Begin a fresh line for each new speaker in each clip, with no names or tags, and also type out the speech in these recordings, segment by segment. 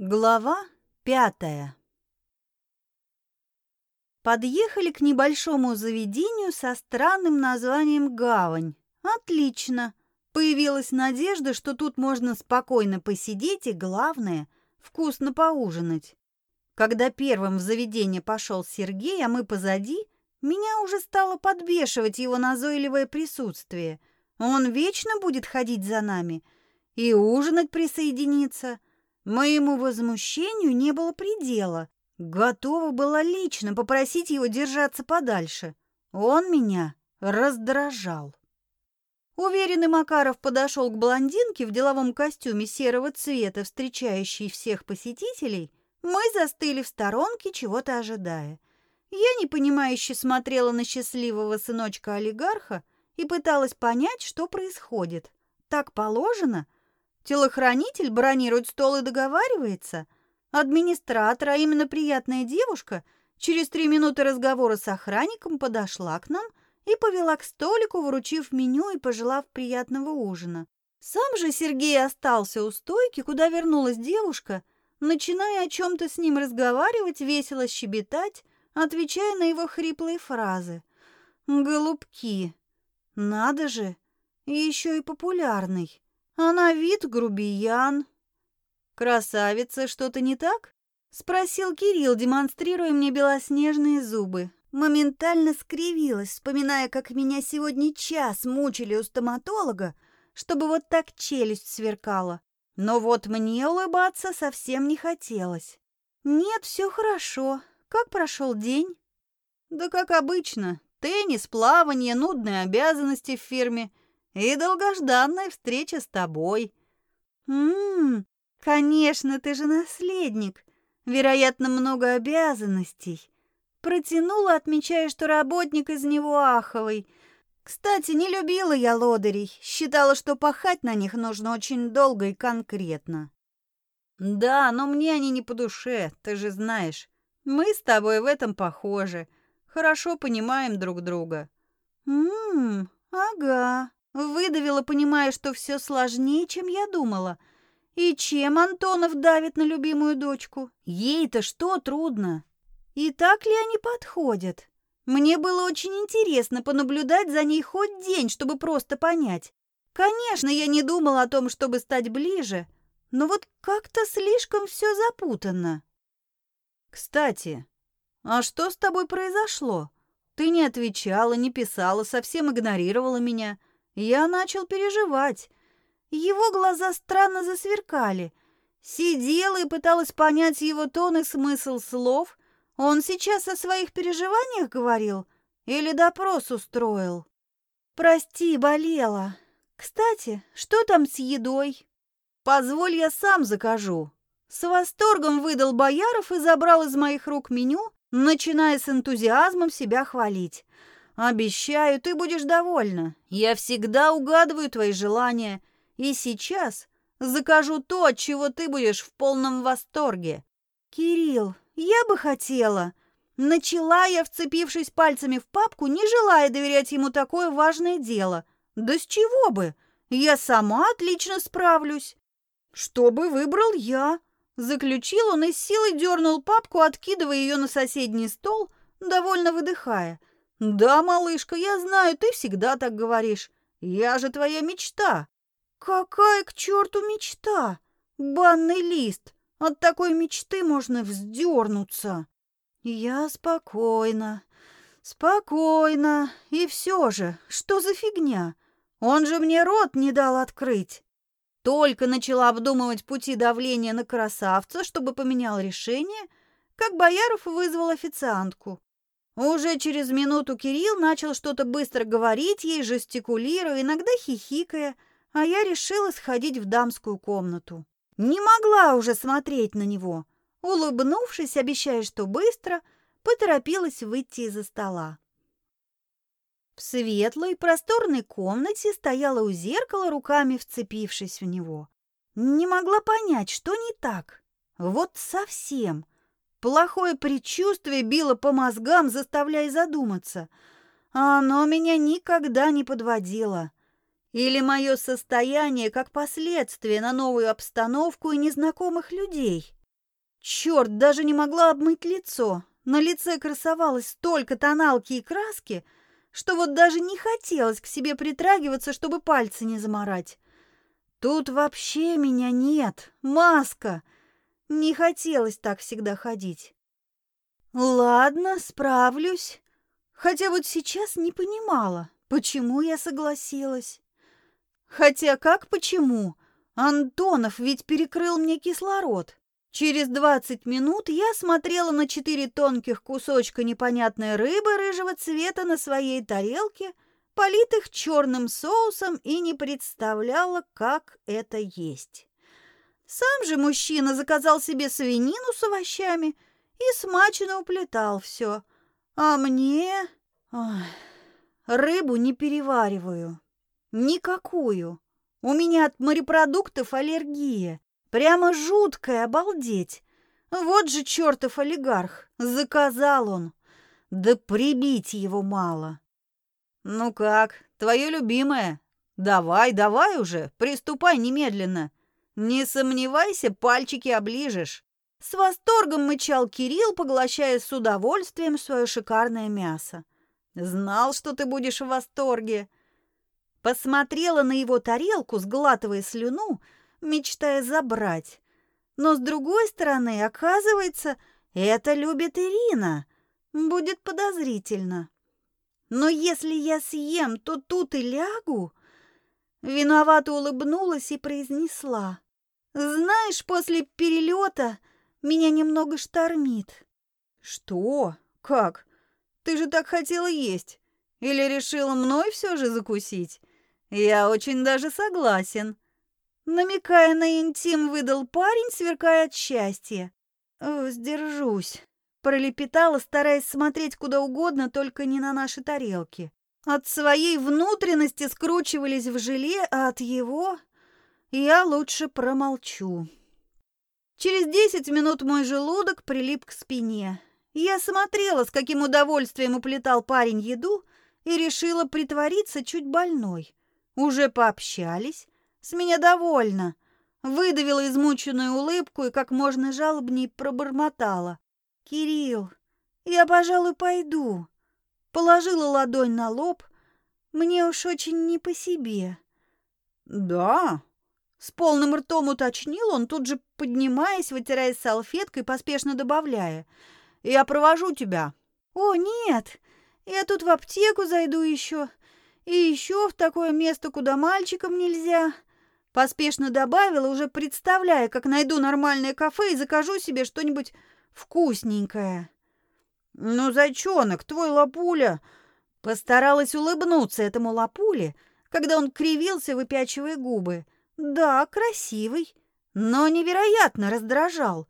Глава пятая Подъехали к небольшому заведению со странным названием «Гавань». Отлично. Появилась надежда, что тут можно спокойно посидеть и, главное, вкусно поужинать. Когда первым в заведение пошел Сергей, а мы позади, меня уже стало подбешивать его назойливое присутствие. Он вечно будет ходить за нами и ужинать присоединиться – Моему возмущению не было предела. Готова была лично попросить его держаться подальше. Он меня раздражал. Уверенный Макаров подошел к блондинке в деловом костюме серого цвета, встречающей всех посетителей. Мы застыли в сторонке, чего-то ожидая. Я непонимающе смотрела на счастливого сыночка олигарха и пыталась понять, что происходит. Так положено — Телохранитель бронирует стол и договаривается. Администратор, а именно приятная девушка, через три минуты разговора с охранником подошла к нам и повела к столику, вручив меню и пожелав приятного ужина. Сам же Сергей остался у стойки, куда вернулась девушка, начиная о чем-то с ним разговаривать, весело щебетать, отвечая на его хриплые фразы. «Голубки! Надо же! Еще и популярный!» А на вид грубиян. Красавица, что-то не так? Спросил Кирилл, демонстрируя мне белоснежные зубы. Моментально скривилась, вспоминая, как меня сегодня час мучили у стоматолога, чтобы вот так челюсть сверкала. Но вот мне улыбаться совсем не хотелось. Нет, все хорошо. Как прошел день? Да как обычно. Теннис, плавание, нудные обязанности в фирме – и долгожданная встреча с тобой. Мм, конечно, ты же наследник. Вероятно, много обязанностей. Протянула, отмечая, что работник из него аховый. Кстати, не любила я лодырей, считала, что пахать на них нужно очень долго и конкретно. Да, но мне они не по душе, ты же знаешь. Мы с тобой в этом похожи. Хорошо понимаем друг друга. Мм, ага. Выдавила, понимая, что все сложнее, чем я думала. И чем Антонов давит на любимую дочку? Ей-то что трудно? И так ли они подходят? Мне было очень интересно понаблюдать за ней хоть день, чтобы просто понять. Конечно, я не думала о том, чтобы стать ближе, но вот как-то слишком все запутанно. Кстати, а что с тобой произошло? Ты не отвечала, не писала, совсем игнорировала меня. Я начал переживать. Его глаза странно засверкали. Сидела и пыталась понять его тон и смысл слов. Он сейчас о своих переживаниях говорил или допрос устроил? Прости, болела. Кстати, что там с едой? Позволь, я сам закажу. С восторгом выдал Бояров и забрал из моих рук меню, начиная с энтузиазмом себя хвалить. Обещаю, ты будешь довольна. Я всегда угадываю твои желания. И сейчас закажу то, от чего ты будешь в полном восторге. Кирилл, я бы хотела. Начала я, вцепившись пальцами в папку, не желая доверять ему такое важное дело. Да с чего бы? Я сама отлично справлюсь. Что бы выбрал я? Заключил он и с силой дернул папку, откидывая ее на соседний стол, довольно выдыхая. «Да, малышка, я знаю, ты всегда так говоришь. Я же твоя мечта». «Какая к черту мечта? Банный лист. От такой мечты можно вздернуться». «Я спокойно, спокойно. И все же, что за фигня? Он же мне рот не дал открыть». Только начала обдумывать пути давления на красавца, чтобы поменял решение, как Бояров вызвал официантку. Уже через минуту Кирилл начал что-то быстро говорить ей, жестикулируя, иногда хихикая, а я решила сходить в дамскую комнату. Не могла уже смотреть на него. Улыбнувшись, обещая, что быстро, поторопилась выйти из-за стола. В светлой, просторной комнате стояла у зеркала, руками вцепившись в него. Не могла понять, что не так. Вот совсем. Плохое предчувствие било по мозгам, заставляя задуматься. А оно меня никогда не подводило. Или мое состояние как последствие на новую обстановку и незнакомых людей. Черт, даже не могла обмыть лицо. На лице красовалось столько тоналки и краски, что вот даже не хотелось к себе притрагиваться, чтобы пальцы не заморать. Тут вообще меня нет. Маска. Не хотелось так всегда ходить. Ладно, справлюсь. Хотя вот сейчас не понимала, почему я согласилась. Хотя как почему? Антонов ведь перекрыл мне кислород. Через двадцать минут я смотрела на четыре тонких кусочка непонятной рыбы рыжего цвета на своей тарелке, политых черным соусом, и не представляла, как это есть. Сам же мужчина заказал себе свинину с овощами и смачно уплетал все. А мне... Ой, рыбу не перевариваю. Никакую. У меня от морепродуктов аллергия. Прямо жуткая, обалдеть. Вот же чертов олигарх. Заказал он. Да прибить его мало. Ну как, твое любимое? Давай, давай уже, приступай немедленно. Не сомневайся, пальчики оближешь. С восторгом мычал Кирилл, поглощая с удовольствием свое шикарное мясо. Знал, что ты будешь в восторге. Посмотрела на его тарелку, сглатывая слюну, мечтая забрать. Но с другой стороны, оказывается, это любит Ирина. Будет подозрительно. Но если я съем, то тут и лягу. Виновато улыбнулась и произнесла. Знаешь, после перелета меня немного штормит. Что? Как? Ты же так хотела есть. Или решила мной все же закусить? Я очень даже согласен. Намекая на интим, выдал парень, сверкая от счастья. Сдержусь. Пролепетала, стараясь смотреть куда угодно, только не на наши тарелки. От своей внутренности скручивались в желе, а от его я лучше промолчу. Через десять минут мой желудок прилип к спине. Я смотрела, с каким удовольствием уплетал парень еду, и решила притвориться чуть больной. Уже пообщались, с меня довольна. Выдавила измученную улыбку и как можно жалобней пробормотала. «Кирилл, я, пожалуй, пойду». Положила ладонь на лоб. Мне уж очень не по себе. «Да?» С полным ртом уточнил он, тут же поднимаясь, вытираясь салфеткой, поспешно добавляя. «Я провожу тебя». «О, нет, я тут в аптеку зайду еще. И еще в такое место, куда мальчикам нельзя. Поспешно добавила, уже представляя, как найду нормальное кафе и закажу себе что-нибудь вкусненькое. «Ну, зайчонок, твой лапуля!» Постаралась улыбнуться этому лапуле, когда он кривился, выпячивая губы. «Да, красивый, но невероятно раздражал.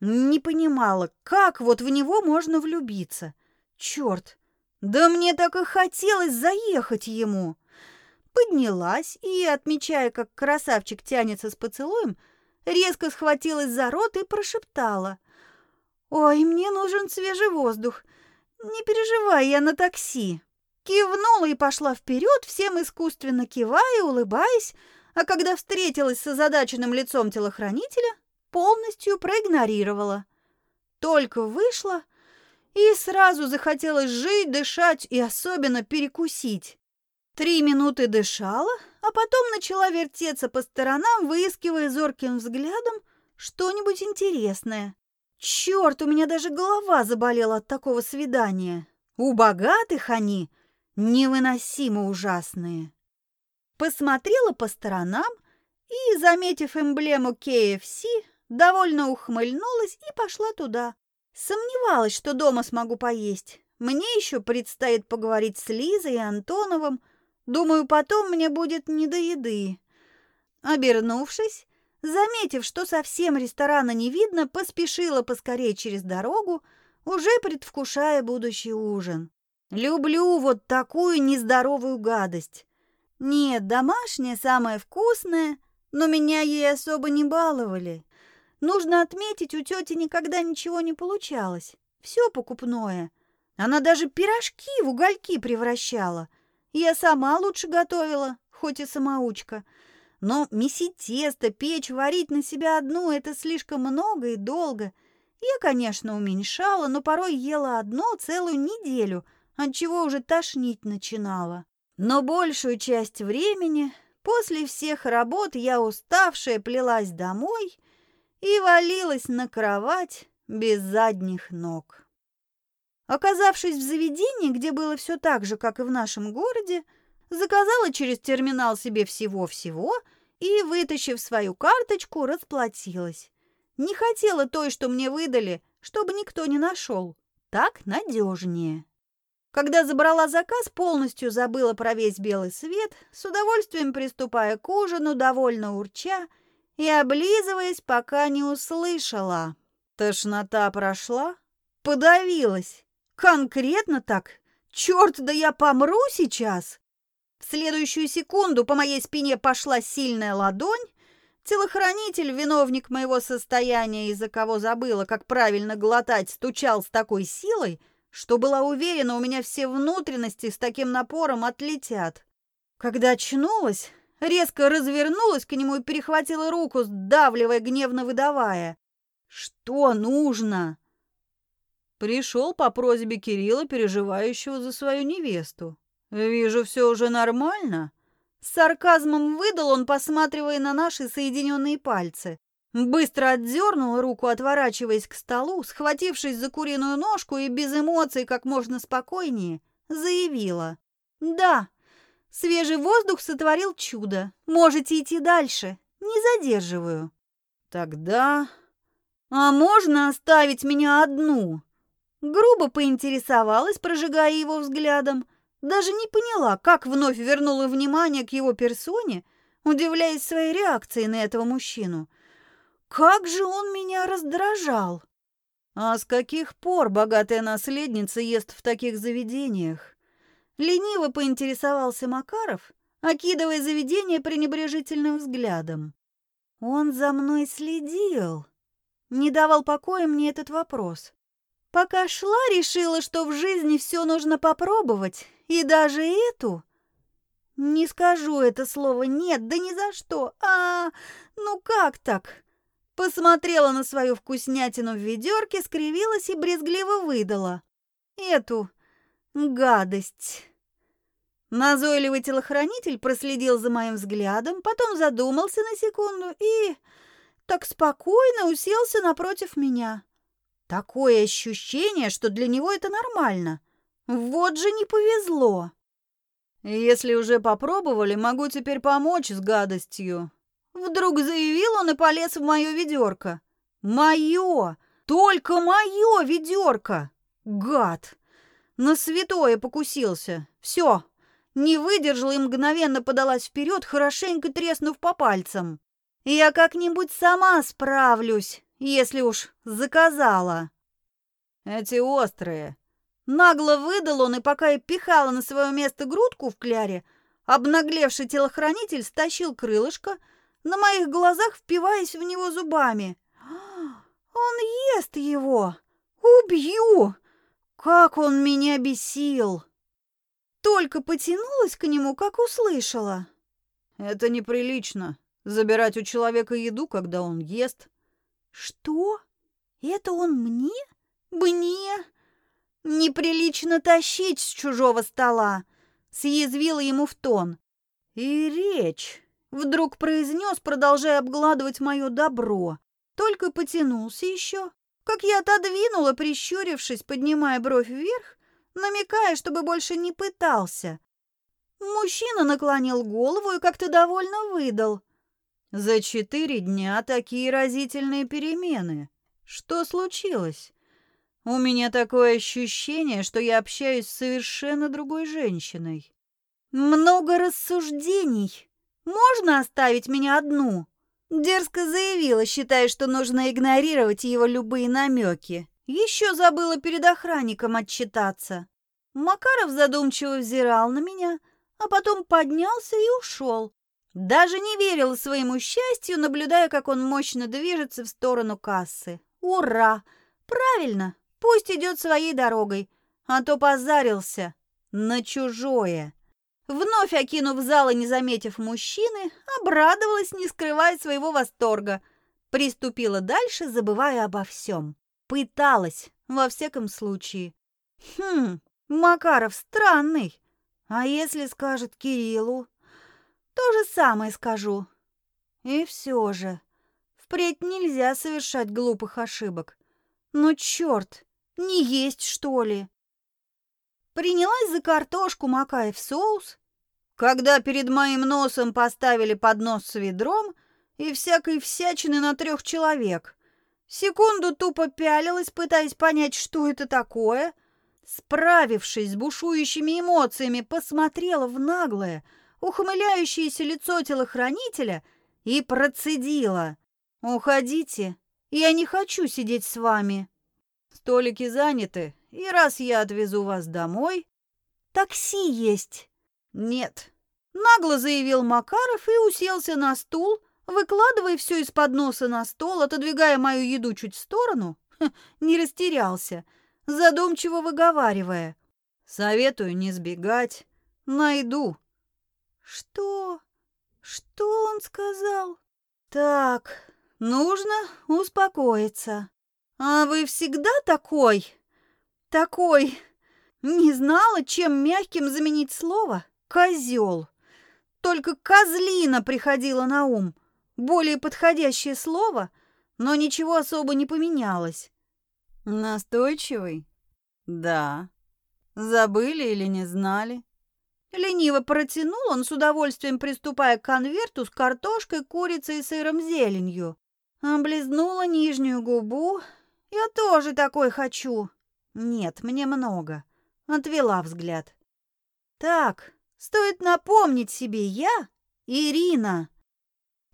Не понимала, как вот в него можно влюбиться. Черт, да мне так и хотелось заехать ему!» поднялась и, отмечая, как красавчик тянется с поцелуем, резко схватилась за рот и прошептала. «Ой, мне нужен свежий воздух. Не переживай, я на такси». Кивнула и пошла вперед, всем искусственно кивая улыбаясь, а когда встретилась с озадаченным лицом телохранителя, полностью проигнорировала. Только вышла, и сразу захотелось жить, дышать и особенно перекусить. Три минуты дышала, а потом начала вертеться по сторонам, выискивая зорким взглядом что-нибудь интересное. Черт, у меня даже голова заболела от такого свидания. У богатых они невыносимо ужасные. Посмотрела по сторонам и, заметив эмблему KFC, довольно ухмыльнулась и пошла туда. Сомневалась, что дома смогу поесть. Мне еще предстоит поговорить с Лизой и Антоновым, Думаю, потом мне будет не до еды. Обернувшись, заметив, что совсем ресторана не видно, поспешила поскорее через дорогу, уже предвкушая будущий ужин. Люблю вот такую нездоровую гадость. Нет, домашняя самая вкусная, но меня ей особо не баловали. Нужно отметить, у тети никогда ничего не получалось. Все покупное. Она даже пирожки в угольки превращала. Я сама лучше готовила, хоть и самоучка. Но месить тесто, печь, варить на себя одну – это слишком много и долго. Я, конечно, уменьшала, но порой ела одно целую неделю, от чего уже тошнить начинала. Но большую часть времени после всех работ я уставшая плелась домой и валилась на кровать без задних ног. Оказавшись в заведении, где было все так же, как и в нашем городе, заказала через терминал себе всего-всего и, вытащив свою карточку, расплатилась. Не хотела той, что мне выдали, чтобы никто не нашел. Так надежнее. Когда забрала заказ, полностью забыла про весь белый свет, с удовольствием приступая к ужину, довольно урча и облизываясь, пока не услышала. Тошнота прошла, подавилась. Конкретно так? Черт, да я помру сейчас! В следующую секунду по моей спине пошла сильная ладонь. Телохранитель, виновник моего состояния, из-за кого забыла, как правильно глотать, стучал с такой силой, что была уверена, у меня все внутренности с таким напором отлетят. Когда очнулась, резко развернулась к нему и перехватила руку, сдавливая, гневно выдавая. «Что нужно?» Пришел по просьбе Кирилла, переживающего за свою невесту. «Вижу, все уже нормально». С сарказмом выдал он, посматривая на наши соединенные пальцы. Быстро отдернула руку, отворачиваясь к столу, схватившись за куриную ножку и без эмоций как можно спокойнее, заявила. «Да, свежий воздух сотворил чудо. Можете идти дальше. Не задерживаю». «Тогда...» «А можно оставить меня одну?» Грубо поинтересовалась, прожигая его взглядом. Даже не поняла, как вновь вернула внимание к его персоне, удивляясь своей реакции на этого мужчину. Как же он меня раздражал! А с каких пор богатая наследница ест в таких заведениях? Лениво поинтересовался Макаров, окидывая заведение пренебрежительным взглядом. Он за мной следил. Не давал покоя мне этот вопрос. Пока шла, решила, что в жизни все нужно попробовать, и даже эту. Не скажу это слово «нет», да ни за что. А, ну как так? Посмотрела на свою вкуснятину в ведерке, скривилась и брезгливо выдала. Эту гадость. Назойливый телохранитель проследил за моим взглядом, потом задумался на секунду и так спокойно уселся напротив меня. Такое ощущение, что для него это нормально. Вот же не повезло. Если уже попробовали, могу теперь помочь с гадостью. Вдруг заявил он и полез в мое ведерко. Мое! Только мое ведерко! Гад! На святое покусился. Все, не выдержала и мгновенно подалась вперед, хорошенько треснув по пальцам. Я как-нибудь сама справлюсь если уж заказала. Эти острые. Нагло выдал он, и пока я пихала на свое место грудку в кляре, обнаглевший телохранитель стащил крылышко, на моих глазах впиваясь в него зубами. Он ест его! Убью! Как он меня бесил! Только потянулась к нему, как услышала. Это неприлично, забирать у человека еду, когда он ест. Что? Это он мне? Мне? Неприлично тащить с чужого стола, съязвила ему в тон. И речь вдруг произнес, продолжая обгладывать мое добро. Только потянулся еще, как я отодвинула, прищурившись, поднимая бровь вверх, намекая, чтобы больше не пытался. Мужчина наклонил голову и как-то довольно выдал. За четыре дня такие разительные перемены. Что случилось? У меня такое ощущение, что я общаюсь с совершенно другой женщиной. Много рассуждений. Можно оставить меня одну? Дерзко заявила, считая, что нужно игнорировать его любые намеки. Еще забыла перед охранником отчитаться. Макаров задумчиво взирал на меня, а потом поднялся и ушел, даже не верила своему счастью, наблюдая, как он мощно движется в сторону кассы. Ура! Правильно, пусть идет своей дорогой, а то позарился на чужое. Вновь окинув зал и не заметив мужчины, обрадовалась, не скрывая своего восторга. Приступила дальше, забывая обо всем. Пыталась, во всяком случае. Хм, Макаров странный. А если скажет Кириллу? То же самое скажу. И все же, впредь нельзя совершать глупых ошибок. Ну, черт, не есть, что ли? Принялась за картошку, макая в соус, когда перед моим носом поставили поднос с ведром и всякой всячины на трех человек. Секунду тупо пялилась, пытаясь понять, что это такое. Справившись с бушующими эмоциями, посмотрела в наглое, ухмыляющееся лицо телохранителя и процедила. «Уходите, я не хочу сидеть с вами. Столики заняты, и раз я отвезу вас домой...» «Такси есть». «Нет», — нагло заявил Макаров и уселся на стул, выкладывая все из-под носа на стол, отодвигая мою еду чуть в сторону, не растерялся, задумчиво выговаривая. «Советую не сбегать. Найду». «Что? Что он сказал?» «Так, нужно успокоиться». «А вы всегда такой?» «Такой...» Не знала, чем мягким заменить слово «козел». Только «козлина» приходила на ум – более подходящее слово, но ничего особо не поменялось. Настойчивый? Да. Забыли или не знали? Лениво протянул он, с удовольствием приступая к конверту с картошкой, курицей и сыром зеленью. Облизнула нижнюю губу. Я тоже такой хочу. Нет, мне много. Отвела взгляд. Так, стоит напомнить себе, я Ирина.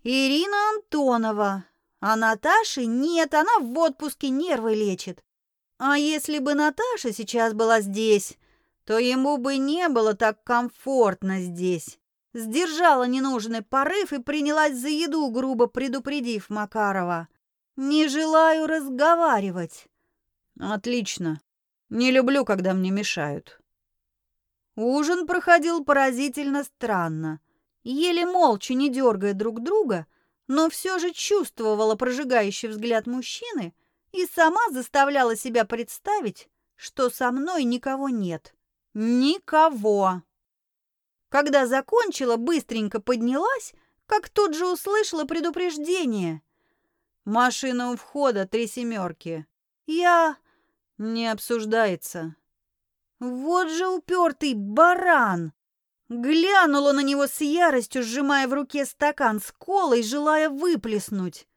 Ирина Антонова. А Наташи нет, она в отпуске нервы лечит. А если бы Наташа сейчас была здесь, то ему бы не было так комфортно здесь. Сдержала ненужный порыв и принялась за еду, грубо предупредив Макарова. «Не желаю разговаривать». «Отлично. Не люблю, когда мне мешают». Ужин проходил поразительно странно еле молча, не дергая друг друга, но все же чувствовала прожигающий взгляд мужчины и сама заставляла себя представить, что со мной никого нет. Никого. Когда закончила, быстренько поднялась, как тут же услышала предупреждение. Машина у входа, три семерки. Я... Не обсуждается. Вот же упертый баран! Глянула на него с яростью, сжимая в руке стакан с колой, желая выплеснуть.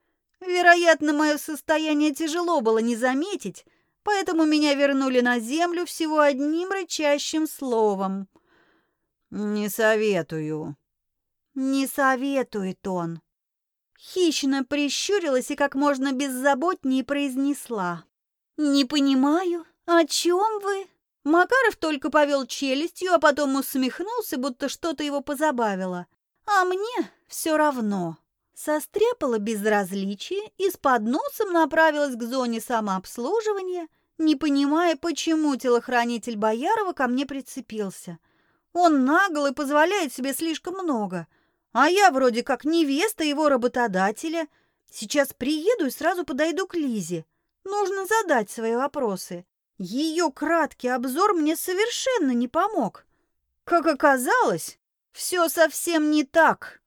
Вероятно, мое состояние тяжело было не заметить, поэтому меня вернули на землю всего одним рычащим словом. «Не советую». «Не советует он». Хищно прищурилась и как можно беззаботнее произнесла. «Не понимаю, о чем вы?» Макаров только повел челюстью, а потом усмехнулся, будто что-то его позабавило. А мне все равно. Состряпала безразличие и с подносом направилась к зоне самообслуживания, не понимая, почему телохранитель Боярова ко мне прицепился. Он нагл и позволяет себе слишком много, а я вроде как невеста его работодателя. Сейчас приеду и сразу подойду к Лизе. Нужно задать свои вопросы. Ее краткий обзор мне совершенно не помог. Как оказалось, все совсем не так.